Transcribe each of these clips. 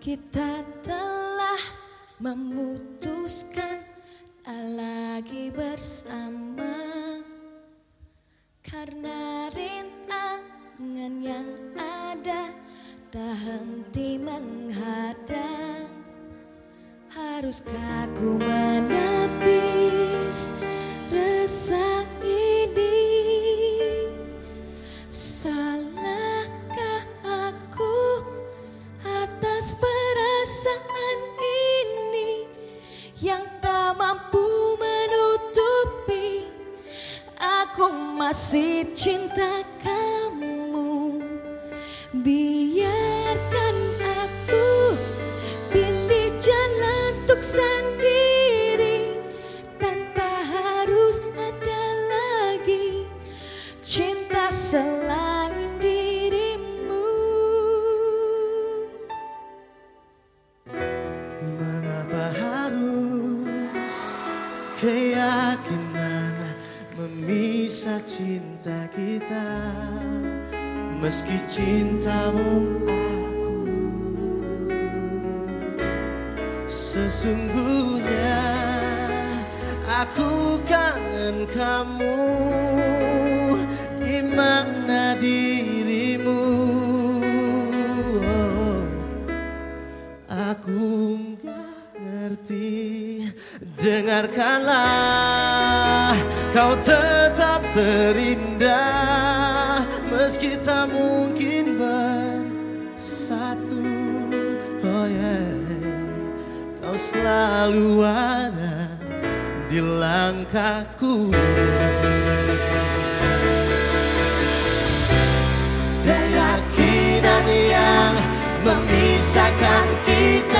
Kita telah memutuskan tak lagi bersama. Karena rintangan yang ada tak henti menghadang. Haruskah ku menepis atas perasaan ini Yang tak mampu menutupi. Aku masih cinta kamu keyakinan memisah cinta kita. Meski cintamu aku Sesungguhnya aku kangen kamu Dengarkanlah Kau tetap terindah. Meski tak mungkin bersatu Oh yeah. Kau selalu ada di langkahku. Keyakinan yang memisahkan kita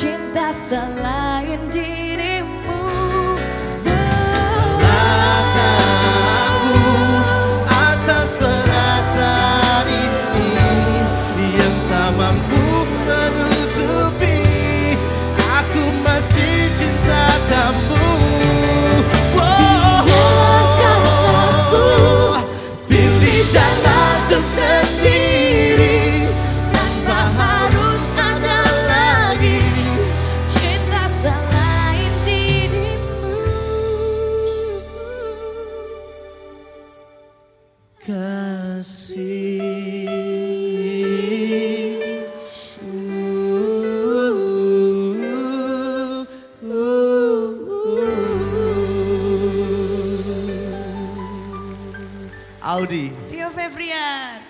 cinta selain dirimu Audi. Rio Febrian.